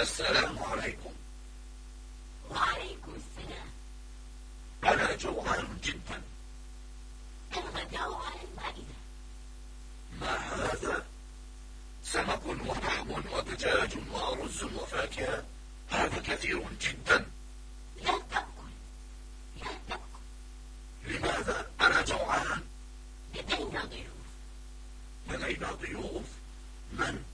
السلام. عليكم وعليكم السلام. أنا جوعان جدا. الغداء على المائدة. ما هذا؟ سمك ولحم ودجاج وأرز وفاكهة. هذا كثير جدا. لا تأكل. لا تأكل. لماذا؟ أنا جوعان. لدينا ضيوف. لدينا ضيوف؟ من؟